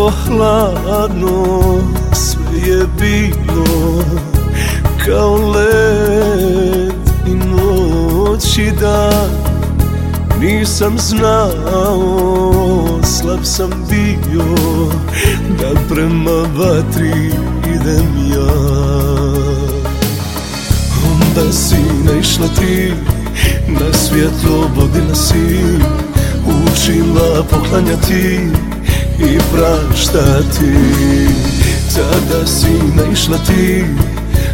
hladno, sve je bilo kao led i noć i dan. Nisam znao, slab sam bio Da prema vatri idem ja. Onda si naišla ti, na svjetlo vodila si Učila poklanjati i praštati Tada si naišla ti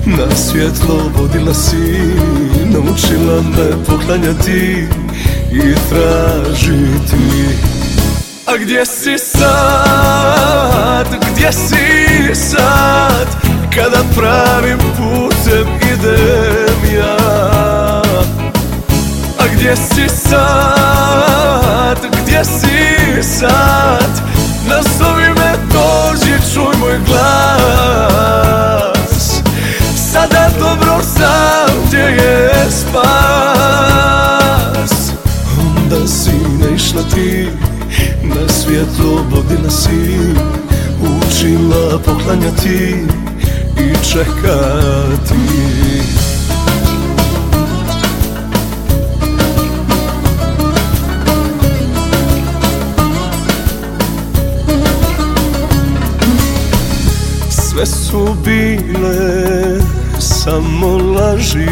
na svjetlo vodila si Naučila me poklanjati i tražiti. A gdje si sad, gdje si sad? Kada pravim putem idem ja. A gdje si sad, gdje si sad Nazovi me dođi, čuj moj glas. Sada dobro znam gdje je spas. Onda si naišla ti Na svjetlo vodila si Učila poklanjati I čekati Sve su bile samo laži.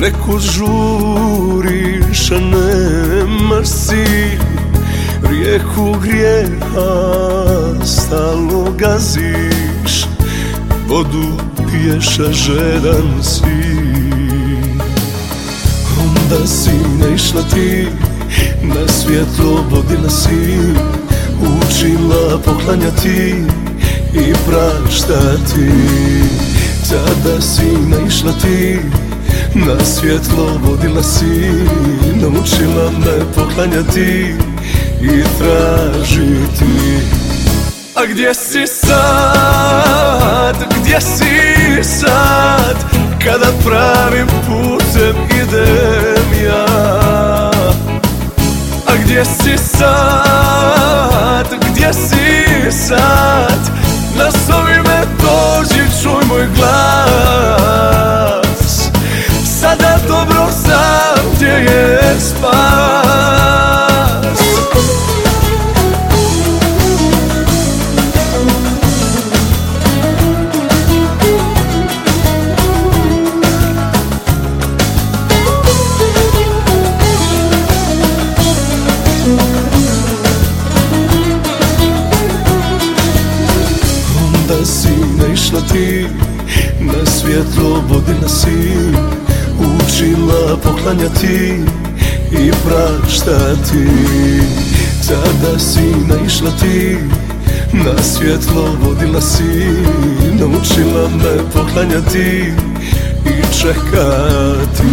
Neko žuriš, a nemaš si Rijeku grijeha stalno gaziš. Vodu piješ, a žedan si Onda si naišla ti Na svjetlo vodila si Učila poklanjati i praštati Tada si naišla ti Na svjetlo vodila si Naučila me poklanjati i tražiti. A gdje si sad, gdje si sad? Kada pravim putem idem ja. A gdje si sad, gdje si sad Nazovi me dođi, čuj moj glas ti Na svjetlo vodila si Učila poklanjati i praštati Tada si naišla ti Na svjetlo vodila si Naučila me poklanjati i čekati